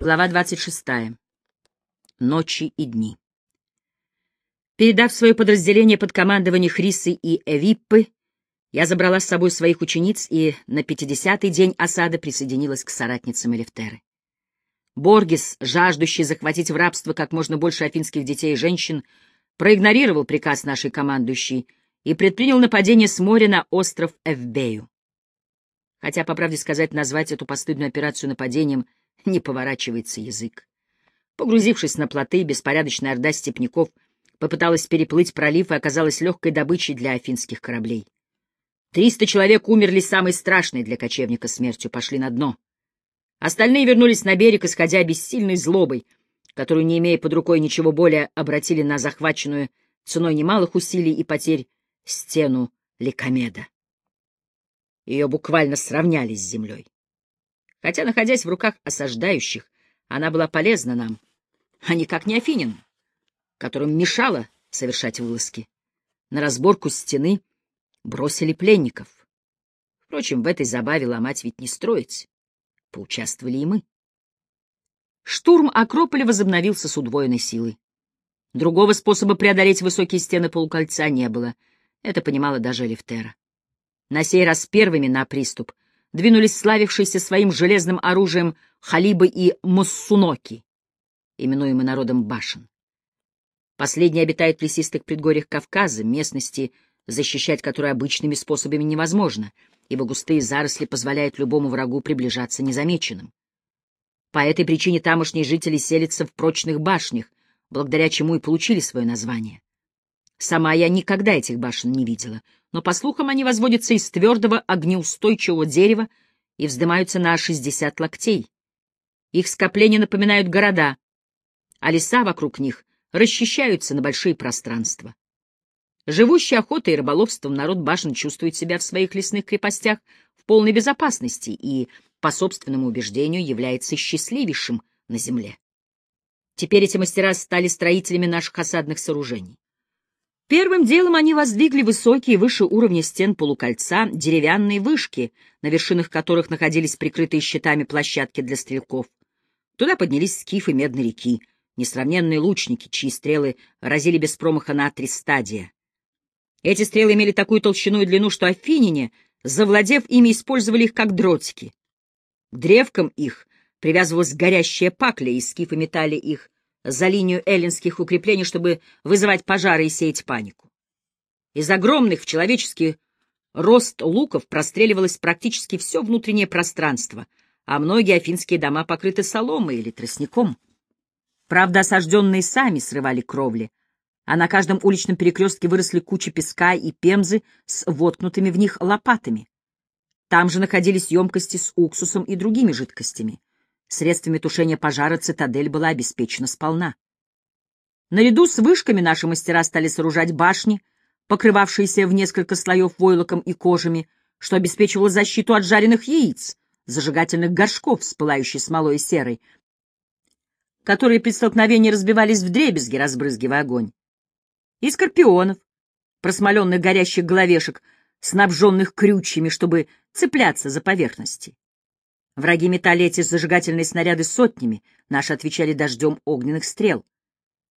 Глава 26. Ночи и дни. Передав свое подразделение под командование Хрисы и Эвиппы, я забрала с собой своих учениц и на 50-й день осады присоединилась к соратницам Элефтеры. Боргис, жаждущий захватить в рабство как можно больше афинских детей и женщин, проигнорировал приказ нашей командующей и предпринял нападение с моря на остров Эвбею. Хотя, по правде сказать, назвать эту постыдную операцию нападением — не поворачивается язык. Погрузившись на плоты, беспорядочная орда степняков попыталась переплыть пролив и оказалась легкой добычей для афинских кораблей. Триста человек умерли самой страшной для кочевника смертью, пошли на дно. Остальные вернулись на берег, исходя бессильной злобой, которую, не имея под рукой ничего более, обратили на захваченную ценой немалых усилий и потерь стену Ликомеда. Ее буквально сравняли с землей. Хотя, находясь в руках осаждающих, она была полезна нам, а никак не Афинин, которым мешало совершать вылазки. На разборку стены бросили пленников. Впрочем, в этой забаве ломать ведь не строить. Поучаствовали и мы. Штурм Акрополя возобновился с удвоенной силой. Другого способа преодолеть высокие стены полукольца не было. Это понимала даже Левтера. На сей раз первыми на приступ двинулись славившиеся своим железным оружием Халибы и Моссуноки, именуемые народом башен. Последние обитают в лесистых предгорьях Кавказа, местности, защищать которые обычными способами невозможно, ибо густые заросли позволяют любому врагу приближаться незамеченным. По этой причине тамошние жители селятся в прочных башнях, благодаря чему и получили свое название. Сама я никогда этих башен не видела, но, по слухам, они возводятся из твердого огнеустойчивого дерева и вздымаются на 60 локтей. Их скопления напоминают города, а леса вокруг них расчищаются на большие пространства. Живущий охотой и рыболовством народ башен чувствует себя в своих лесных крепостях в полной безопасности и, по собственному убеждению, является счастливейшим на земле. Теперь эти мастера стали строителями наших осадных сооружений. Первым делом они воздвигли высокие выше уровня стен полукольца деревянные вышки, на вершинах которых находились прикрытые щитами площадки для стрелков. Туда поднялись скифы Медной реки, несравненные лучники, чьи стрелы разили без промаха на три стадия. Эти стрелы имели такую толщину и длину, что афиняне, завладев ими, использовали их как дротики. К древкам их привязывалась горящая пакля, и скифы метали их за линию эллинских укреплений, чтобы вызывать пожары и сеять панику. Из огромных в человеческий рост луков простреливалось практически все внутреннее пространство, а многие афинские дома покрыты соломой или тростником. Правда, осажденные сами срывали кровли, а на каждом уличном перекрестке выросли кучи песка и пемзы с воткнутыми в них лопатами. Там же находились емкости с уксусом и другими жидкостями. Средствами тушения пожара цитадель была обеспечена сполна. Наряду с вышками наши мастера стали сооружать башни, покрывавшиеся в несколько слоев войлоком и кожами, что обеспечивало защиту от жареных яиц, зажигательных горшков с пылающей смолой и серой, которые при столкновении разбивались в дребезги, разбрызгивая огонь, и скорпионов, просмоленных горящих головешек, снабженных крючьями, чтобы цепляться за поверхности. Враги метали эти зажигательные снаряды сотнями, наши отвечали дождем огненных стрел.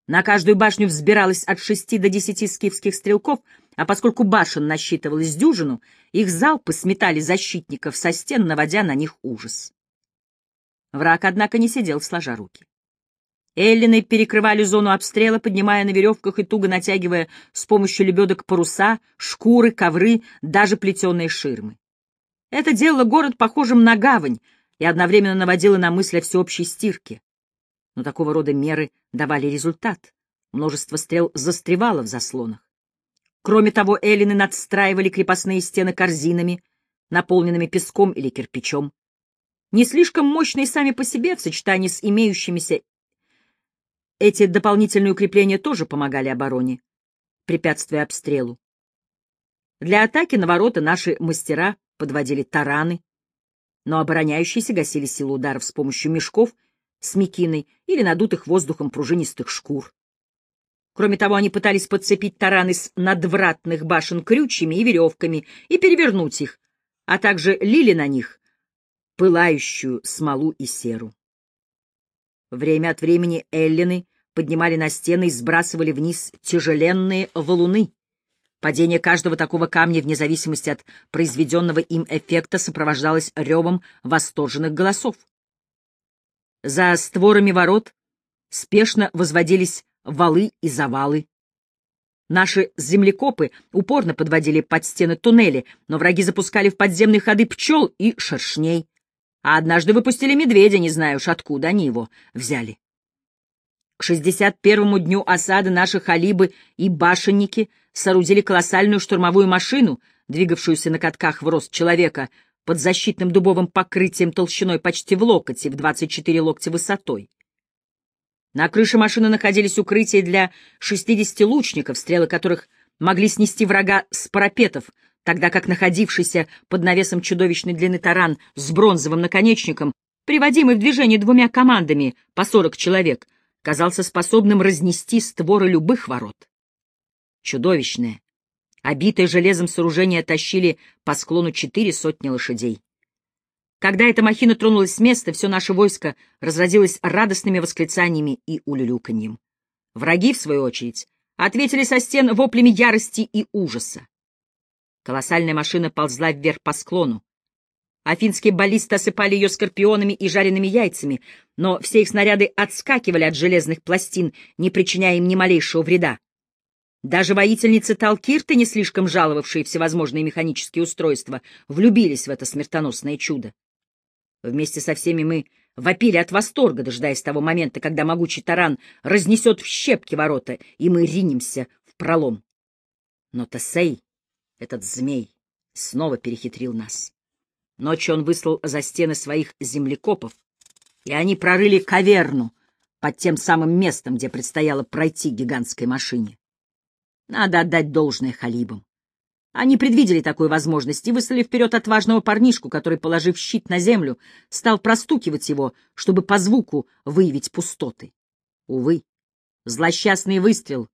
На каждую башню взбиралось от шести до десяти скифских стрелков, а поскольку башен насчитывалось дюжину, их залпы сметали защитников со стен, наводя на них ужас. Враг, однако, не сидел сложа руки. Эллины перекрывали зону обстрела, поднимая на веревках и туго натягивая с помощью лебедок паруса, шкуры, ковры, даже плетеные ширмы. Это делало город похожим на гавань и одновременно наводило на мысль о всеобщей стирке. Но такого рода меры давали результат. Множество стрел застревало в заслонах. Кроме того, эллины надстраивали крепостные стены корзинами, наполненными песком или кирпичом. Не слишком мощные сами по себе, в сочетании с имеющимися эти дополнительные укрепления тоже помогали обороне, препятствуя обстрелу. Для атаки на ворота наши мастера подводили тараны, но обороняющиеся гасили силу ударов с помощью мешков с мекиной или надутых воздухом пружинистых шкур. Кроме того, они пытались подцепить тараны с надвратных башен крючьями и веревками и перевернуть их, а также лили на них пылающую смолу и серу. Время от времени эллины поднимали на стены и сбрасывали вниз тяжеленные валуны. Падение каждого такого камня, вне зависимости от произведенного им эффекта, сопровождалось ревом восторженных голосов. За створами ворот спешно возводились валы и завалы. Наши землекопы упорно подводили под стены туннели, но враги запускали в подземные ходы пчел и шершней. А однажды выпустили медведя, не знаю уж откуда они его взяли. К 61-му дню осады наши халибы и башенники соорудили колоссальную штурмовую машину, двигавшуюся на катках в рост человека, под защитным дубовым покрытием толщиной почти в локоть и в 24 локтя высотой. На крыше машины находились укрытия для 60 лучников, стрелы которых могли снести врага с парапетов, тогда как находившийся под навесом чудовищной длины таран с бронзовым наконечником, приводимый в движение двумя командами по 40 человек, казался способным разнести створы любых ворот. Чудовищное, обитое железом сооружение тащили по склону четыре сотни лошадей. Когда эта махина тронулась с места, все наше войско разразилось радостными восклицаниями и улюлюканьем. Враги, в свою очередь, ответили со стен воплями ярости и ужаса. Колоссальная машина ползла вверх по склону. Афинские баллисты осыпали ее скорпионами и жареными яйцами, но все их снаряды отскакивали от железных пластин, не причиняя им ни малейшего вреда. Даже воительницы Талкирты, не слишком жаловавшие всевозможные механические устройства, влюбились в это смертоносное чудо. Вместе со всеми мы вопили от восторга, дожидаясь того момента, когда могучий таран разнесет в щепки ворота, и мы ринемся в пролом. Но Тесей этот змей снова перехитрил нас. Ночью он выслал за стены своих землекопов, и они прорыли каверну под тем самым местом, где предстояло пройти гигантской машине. Надо отдать должное халибам. Они предвидели такую возможность и выслали вперед отважного парнишку, который, положив щит на землю, стал простукивать его, чтобы по звуку выявить пустоты. Увы, злосчастный выстрел,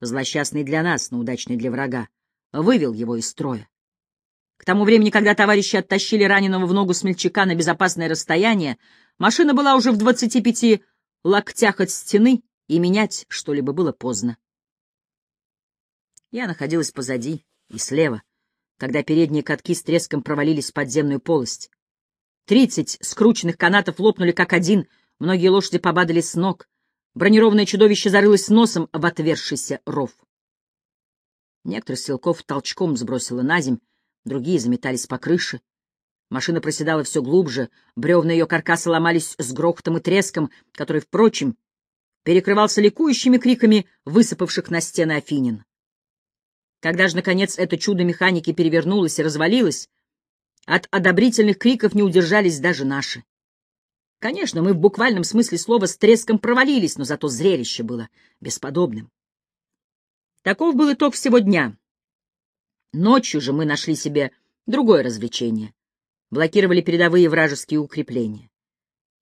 злосчастный для нас, но удачный для врага, вывел его из строя. К тому времени, когда товарищи оттащили раненого в ногу смельчака на безопасное расстояние, машина была уже в двадцати пяти локтях от стены, и менять что-либо было поздно. Я находилась позади и слева, когда передние катки с треском провалились в подземную полость. Тридцать скрученных канатов лопнули как один, многие лошади побадали с ног, бронированное чудовище зарылось носом в отвершийся ров. Некоторых стрелков толчком сбросило на земь, другие заметались по крыше. Машина проседала все глубже, бревна ее каркаса ломались с грохотом и треском, который, впрочем, перекрывался ликующими криками высыпавших на стены афинин. Когда же, наконец, это чудо механики перевернулось и развалилось, от одобрительных криков не удержались даже наши. Конечно, мы в буквальном смысле слова с треском провалились, но зато зрелище было бесподобным. Таков был итог всего дня. Ночью же мы нашли себе другое развлечение. Блокировали передовые вражеские укрепления.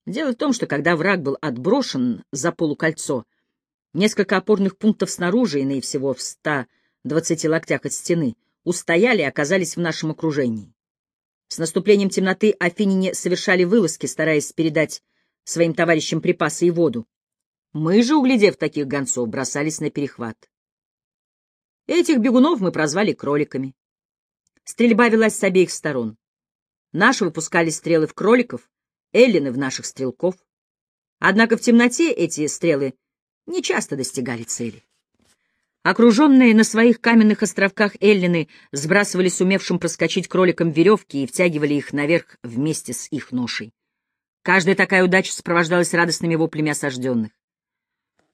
Дело в том, что когда враг был отброшен за полукольцо, несколько опорных пунктов снаружи, иные всего в 120 локтях от стены, устояли и оказались в нашем окружении. С наступлением темноты афиняне совершали вылазки, стараясь передать своим товарищам припасы и воду. Мы же, углядев таких гонцов, бросались на перехват. Этих бегунов мы прозвали кроликами. Стрельба велась с обеих сторон. Наши выпускали стрелы в кроликов, эллины в наших стрелков. Однако в темноте эти стрелы не часто достигали цели. Окруженные на своих каменных островках эллины сбрасывали сумевшим проскочить кроликам веревки и втягивали их наверх вместе с их ношей. Каждая такая удача сопровождалась радостными воплями осажденных.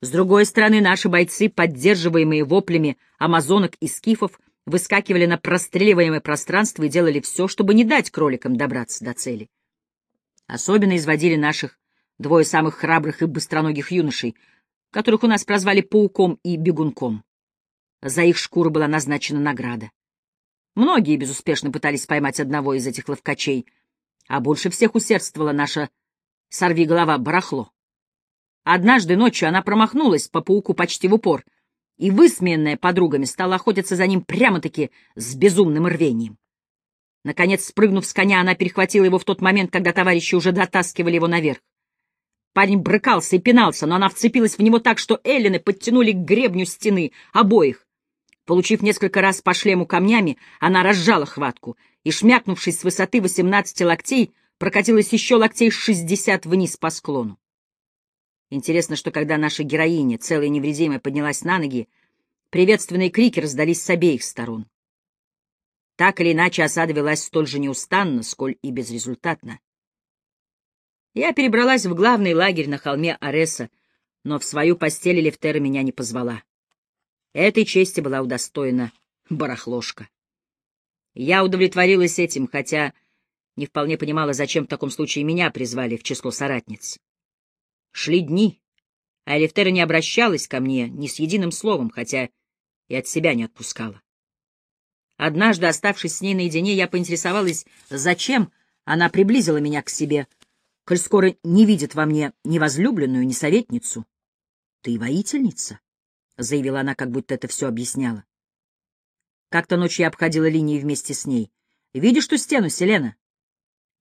С другой стороны, наши бойцы, поддерживаемые воплями амазонок и скифов, выскакивали на простреливаемое пространство и делали все, чтобы не дать кроликам добраться до цели. Особенно изводили наших двое самых храбрых и быстроногих юношей, которых у нас прозвали Пауком и Бегунком. За их шкуру была назначена награда. Многие безуспешно пытались поймать одного из этих ловкачей, а больше всех усердствовала наша сорвиголова барахло. Однажды ночью она промахнулась по пауку почти в упор, и, высмеянная подругами, стала охотиться за ним прямо-таки с безумным рвением. Наконец, спрыгнув с коня, она перехватила его в тот момент, когда товарищи уже дотаскивали его наверх. Парень брыкался и пинался, но она вцепилась в него так, что Эллины подтянули к гребню стены обоих. Получив несколько раз по шлему камнями, она разжала хватку и, шмякнувшись с высоты 18 локтей, прокатилась еще локтей 60 вниз по склону. Интересно, что когда наша героиня, целая невредимая, поднялась на ноги, приветственные крики раздались с обеих сторон. Так или иначе, осада велась столь же неустанно, сколь и безрезультатно. Я перебралась в главный лагерь на холме Ареса, но в свою постель Левтера меня не позвала. Этой чести была удостоена барахлошка. Я удовлетворилась этим, хотя не вполне понимала, зачем в таком случае меня призвали в число соратниц. Шли дни, а Элифтера не обращалась ко мне ни с единым словом, хотя и от себя не отпускала. Однажды, оставшись с ней наедине, я поинтересовалась, зачем она приблизила меня к себе, коль скоро не видит во мне ни возлюбленную, ни советницу. — Ты воительница, — заявила она, как будто это все объясняла. Как-то ночью я обходила линии вместе с ней. — Видишь ту стену, Селена?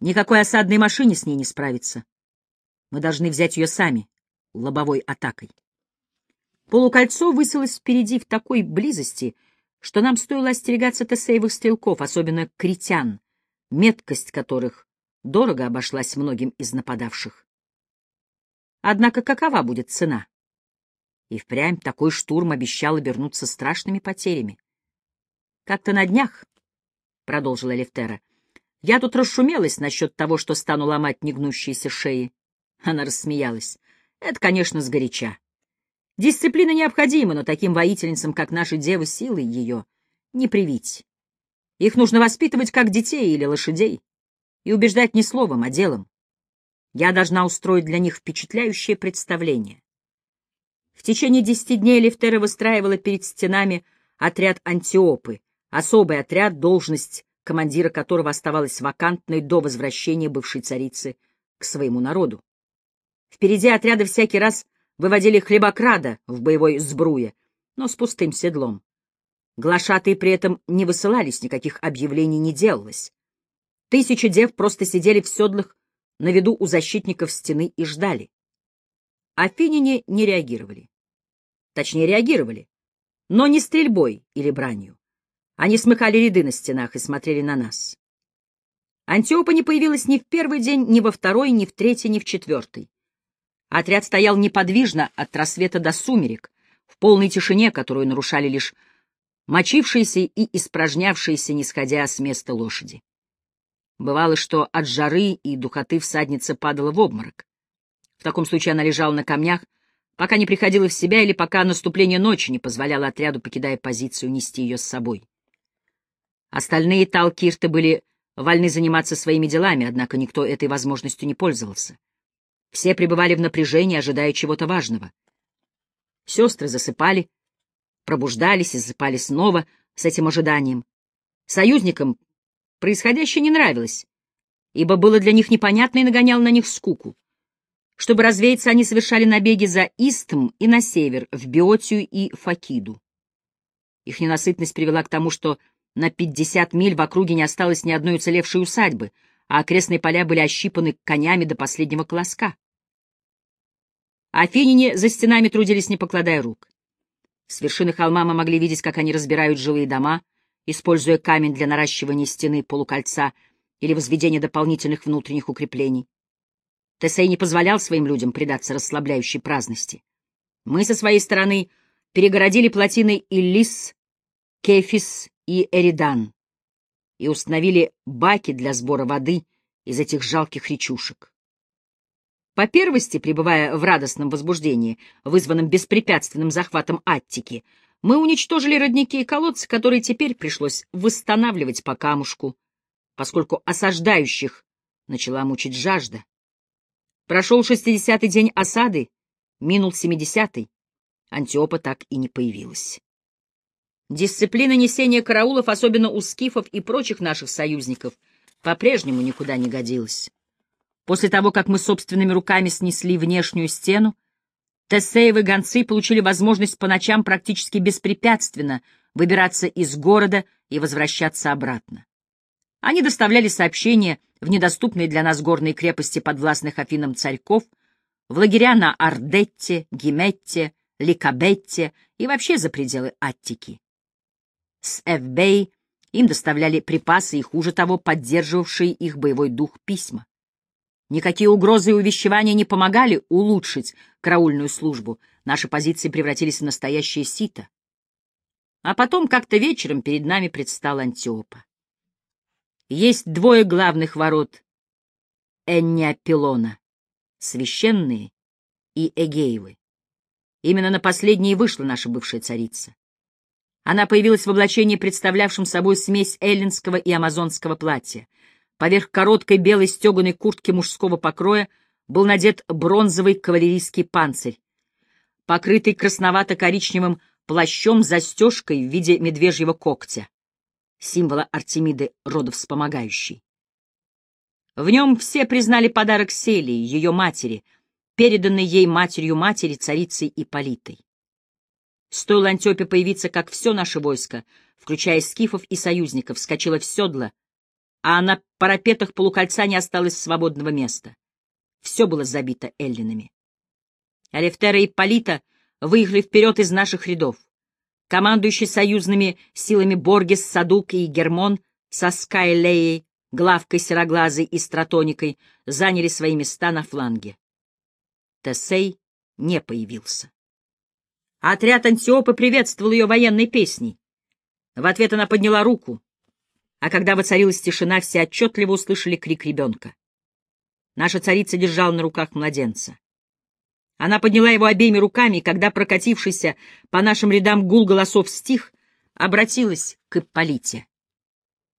Никакой осадной машине с ней не справится. Мы должны взять ее сами, лобовой атакой. Полукольцо высилось впереди в такой близости, что нам стоило остерегаться тесеевых стрелков, особенно критян, меткость которых дорого обошлась многим из нападавших. Однако какова будет цена? И впрямь такой штурм обещал обернуться страшными потерями. «Как-то на днях», — продолжила Левтера, — «я тут расшумелась насчет того, что стану ломать негнущиеся шеи». Она рассмеялась. «Это, конечно, сгоряча. Дисциплина необходима, но таким воительницам, как наши девы, силы ее не привить. Их нужно воспитывать как детей или лошадей и убеждать не словом, а делом. Я должна устроить для них впечатляющее представление. В течение десяти дней Левтера выстраивала перед стенами отряд Антиопы, особый отряд, должность командира которого оставалась вакантной до возвращения бывшей царицы к своему народу. Впереди отряда всякий раз выводили хлебокрада в боевой сбруе, но с пустым седлом. Глашатые при этом не высылались, никаких объявлений не делалось. Тысячи дев просто сидели в седлах на виду у защитников стены и ждали. Афиняне не реагировали. Точнее, реагировали, но не стрельбой или бранью. Они смыкали ряды на стенах и смотрели на нас. Антиопа не появилась ни в первый день, ни во второй, ни в третий, ни в четвертый. Отряд стоял неподвижно от рассвета до сумерек, в полной тишине, которую нарушали лишь мочившиеся и испражнявшиеся, не сходя с места лошади. Бывало, что от жары и духоты всадница падала в обморок. В таком случае она лежала на камнях, пока не приходила в себя или пока наступление ночи не позволяло отряду, покидая позицию, нести ее с собой. Остальные талкирты были вольны заниматься своими делами, однако никто этой возможностью не пользовался. Все пребывали в напряжении, ожидая чего-то важного. Сестры засыпали, пробуждались и засыпали снова с этим ожиданием. Союзникам Происходящее не нравилось, ибо было для них непонятно и нагоняло на них скуку. Чтобы развеяться, они совершали набеги за Истм и на север, в Биотию и Факиду. Их ненасытность привела к тому, что на 50 миль в округе не осталось ни одной уцелевшей усадьбы, а окрестные поля были ощипаны конями до последнего колоска. Афиняне за стенами трудились, не покладая рук. С вершины холма мы могли видеть, как они разбирают жилые дома — используя камень для наращивания стены полукольца или возведения дополнительных внутренних укреплений. Тесей не позволял своим людям предаться расслабляющей праздности. Мы со своей стороны перегородили плотины Иллис, Кефис и Эридан и установили баки для сбора воды из этих жалких речушек. По первости, пребывая в радостном возбуждении, вызванном беспрепятственным захватом Аттики, мы уничтожили родники и колодцы, которые теперь пришлось восстанавливать по камушку, поскольку осаждающих начала мучить жажда. Прошел шестидесятый день осады, минул семидесятый. Антиопа так и не появилась. Дисциплина несения караулов, особенно у скифов и прочих наших союзников, по-прежнему никуда не годилась. После того, как мы собственными руками снесли внешнюю стену, Тесеевы гонцы получили возможность по ночам практически беспрепятственно выбираться из города и возвращаться обратно. Они доставляли сообщения в недоступные для нас горные крепости подвластных Афинам царьков, в лагеря на Ардетте, Гиметте, Ликабетте и вообще за пределы Аттики. С Эвбей им доставляли припасы и, хуже того, поддерживавшие их боевой дух письма. Никакие угрозы и увещевания не помогали улучшить караульную службу. Наши позиции превратились в настоящее сито. А потом как-то вечером перед нами предстал Антиопа. Есть двое главных ворот Энниапилона — священные и Эгеевы. Именно на последней вышла наша бывшая царица. Она появилась в облачении, представлявшем собой смесь эллинского и амазонского платья. Поверх короткой белой стеганой куртки мужского покроя был надет бронзовый кавалерийский панцирь, покрытый красновато-коричневым плащом с застежкой в виде медвежьего когтя, символа Артемиды родовспомогающей. В нем все признали подарок Селии, ее матери, переданный ей матерью матери, царицей Ипполитой. Стоило Антиопе появиться, как все наше войско, включая скифов и союзников, вскочило в седло, а на парапетах полукольца не осталось свободного места. Все было забито эллинами. Алефтера и Полита выехали вперед из наших рядов. Командующий союзными силами Боргес, Садук и Гермон со Скайлеей, Главкой Сероглазой и Стратоникой заняли свои места на фланге. Тесей не появился. Отряд Антиопы приветствовал ее военной песней. В ответ она подняла руку, а когда воцарилась тишина, все отчетливо услышали крик ребенка. Наша царица держала на руках младенца. Она подняла его обеими руками, и когда прокатившийся по нашим рядам гул голосов стих, обратилась к Ипполите.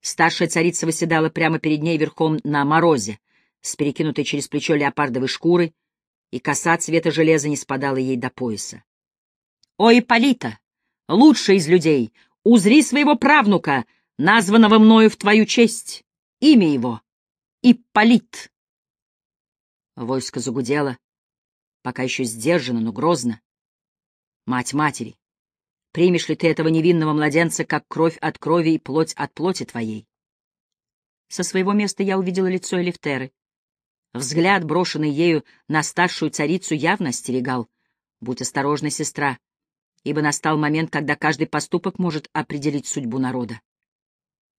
Старшая царица восседала прямо перед ней верхом на морозе, с перекинутой через плечо леопардовой шкурой, и коса цвета железа не спадала ей до пояса. «О, Ипполита, лучший из людей, узри своего правнука, названного мною в твою честь. Имя его — Ипполит». Войско загудело, пока еще сдержанно, но грозно. «Мать матери, примешь ли ты этого невинного младенца, как кровь от крови и плоть от плоти твоей?» Со своего места я увидела лицо Элифтеры. Взгляд, брошенный ею на старшую царицу, явно остерегал. «Будь осторожна, сестра ибо настал момент, когда каждый поступок может определить судьбу народа.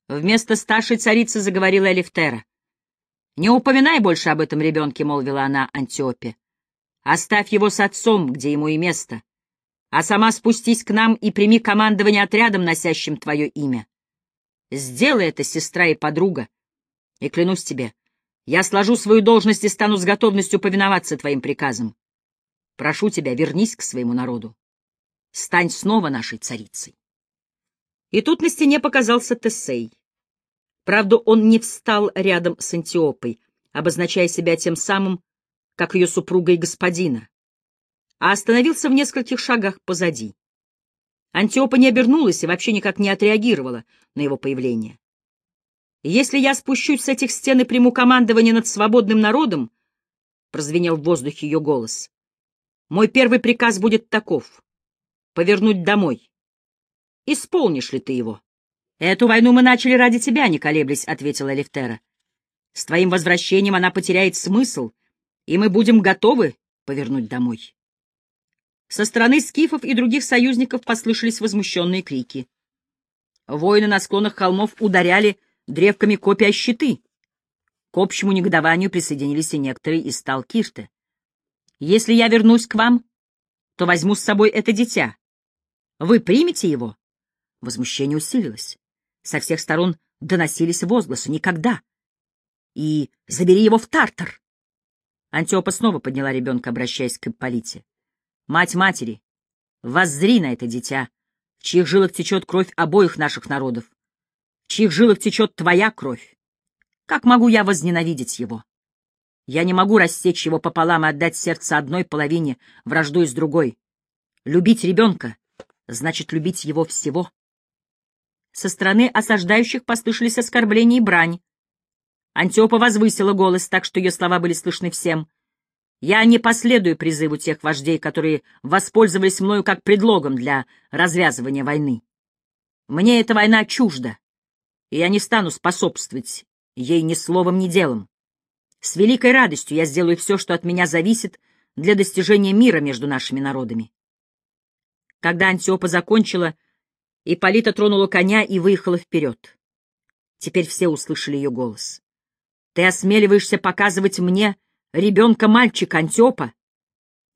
Вместо старшей царицы заговорила Элифтера. «Не упоминай больше об этом ребенке», — молвила она Антиопе. «Оставь его с отцом, где ему и место, а сама спустись к нам и прими командование отрядом, носящим твое имя. Сделай это, сестра и подруга, и клянусь тебе, я сложу свою должность и стану с готовностью повиноваться твоим приказам. Прошу тебя, вернись к своему народу стань снова нашей царицей. И тут на стене показался Тесей. Правда, он не встал рядом с Антиопой, обозначая себя тем самым, как ее супруга и господина, а остановился в нескольких шагах позади. Антиопа не обернулась и вообще никак не отреагировала на его появление. «Если я спущусь с этих стен и приму командование над свободным народом», — прозвенел в воздухе ее голос, — «мой первый приказ будет таков повернуть домой. Исполнишь ли ты его? — Эту войну мы начали ради тебя, не колеблясь, — ответила Левтера. С твоим возвращением она потеряет смысл, и мы будем готовы повернуть домой. Со стороны скифов и других союзников послышались возмущенные крики. Воины на склонах холмов ударяли древками копий о щиты. К общему негодованию присоединились и некоторые из Талкирте. «Если я вернусь к вам, то возьму с собой это дитя. Вы примете его? Возмущение усилилось. Со всех сторон доносились возгласы «Никогда!» и «Забери его в Тартар!» Антиопа снова подняла ребенка, обращаясь к Ипполите. «Мать матери, воззри на это дитя, в чьих жилах течет кровь обоих наших народов, в чьих жилах течет твоя кровь. Как могу я возненавидеть его? Я не могу рассечь его пополам и отдать сердце одной половине, враждуя с другой. Любить ребенка значит любить его всего. Со стороны осаждающих послышались оскорбления и брань. Антиопа возвысила голос так, что ее слова были слышны всем. «Я не последую призыву тех вождей, которые воспользовались мною как предлогом для развязывания войны. Мне эта война чужда, и я не стану способствовать ей ни словом, ни делом. С великой радостью я сделаю все, что от меня зависит, для достижения мира между нашими народами. Когда Антиопа закончила, Ипполита тронула коня и выехала вперед. Теперь все услышали ее голос. «Ты осмеливаешься показывать мне ребенка-мальчика, Антиопа?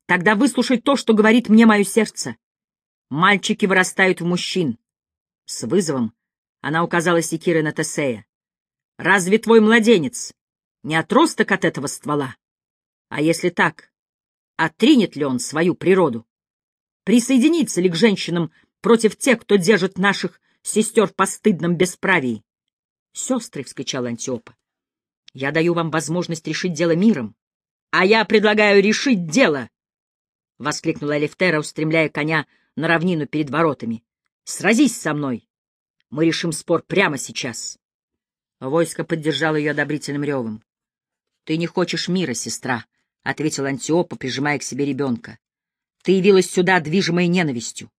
Тогда выслушай то, что говорит мне мое сердце. Мальчики вырастают в мужчин». С вызовом она указала секирой на Тесея. «Разве твой младенец не отросток от этого ствола? А если так, отринет ли он свою природу? Присоединится ли к женщинам против тех, кто держит наших сестер в постыдном бесправии? Сестры, — вскричал Антиопа, — я даю вам возможность решить дело миром, а я предлагаю решить дело, — воскликнула Элифтера, устремляя коня на равнину перед воротами. — Сразись со мной! Мы решим спор прямо сейчас. Войско поддержало ее одобрительным ревом. — Ты не хочешь мира, сестра, — ответил Антиопа, прижимая к себе ребенка. — Ты явилась сюда, движимой ненавистью.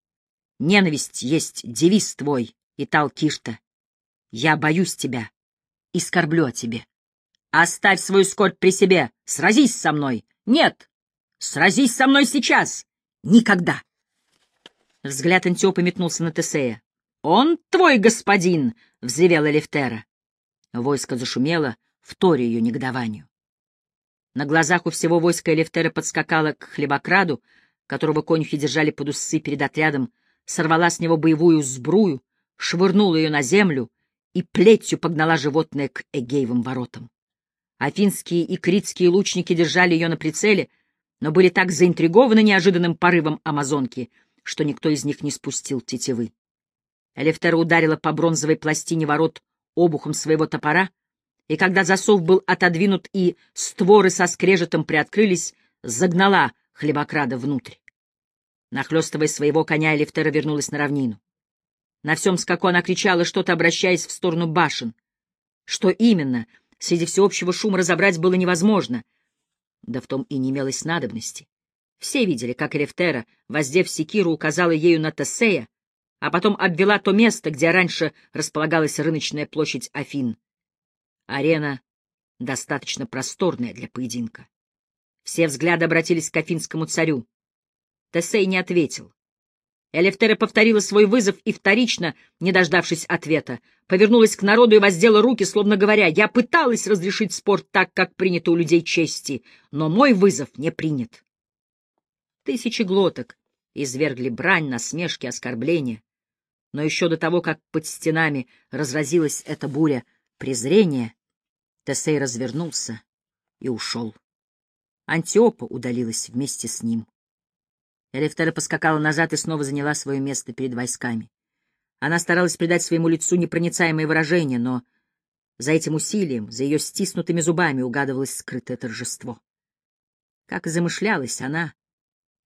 Ненависть есть девиз твой, Итал Кишта. Я боюсь тебя и скорблю о тебе. Оставь свою скорбь при себе, сразись со мной. Нет, сразись со мной сейчас. Никогда. Взгляд Антиопа метнулся на Тесея. «Он твой господин!» — взревела Лефтера. Войско зашумело, вторя ее негодованию. На глазах у всего войска Элефтера подскакала к хлебокраду, которого конюхи держали под усы перед отрядом, сорвала с него боевую сбрую, швырнула ее на землю и плетью погнала животное к Эгеевым воротам. Афинские и критские лучники держали ее на прицеле, но были так заинтригованы неожиданным порывом амазонки, что никто из них не спустил тетивы. Элефтера ударила по бронзовой пластине ворот обухом своего топора, и когда засов был отодвинут и створы со скрежетом приоткрылись, загнала хлебокрада внутрь. Нахлёстывая своего коня, Элефтера вернулась на равнину. На всем скаку она кричала, что-то обращаясь в сторону башен. Что именно, среди всеобщего шума разобрать было невозможно. Да в том и не имелось надобности. Все видели, как Элефтера, воздев секиру, указала ею на Тесея, а потом обвела то место, где раньше располагалась рыночная площадь Афин. Арена достаточно просторная для поединка. Все взгляды обратились к афинскому царю. Тесей не ответил. Элефтера повторила свой вызов и вторично, не дождавшись ответа, повернулась к народу и воздела руки, словно говоря, «Я пыталась разрешить спор так, как принято у людей чести, но мой вызов не принят». Тысячи глоток извергли брань, насмешки, оскорбления. Но еще до того, как под стенами разразилась эта буря презрения, Тесей развернулся и ушел. Антиопа удалилась вместе с ним. Элефтера поскакала назад и снова заняла свое место перед войсками. Она старалась придать своему лицу непроницаемое выражение, но за этим усилием, за ее стиснутыми зубами угадывалось скрытое торжество. Как и замышлялась она,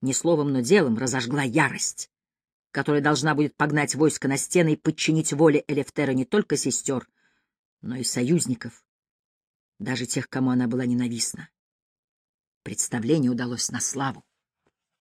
не словом, но делом разожгла ярость, которая должна будет погнать войско на стены и подчинить воле Элефтера не только сестер, но и союзников, даже тех, кому она была ненавистна. Представление удалось на славу.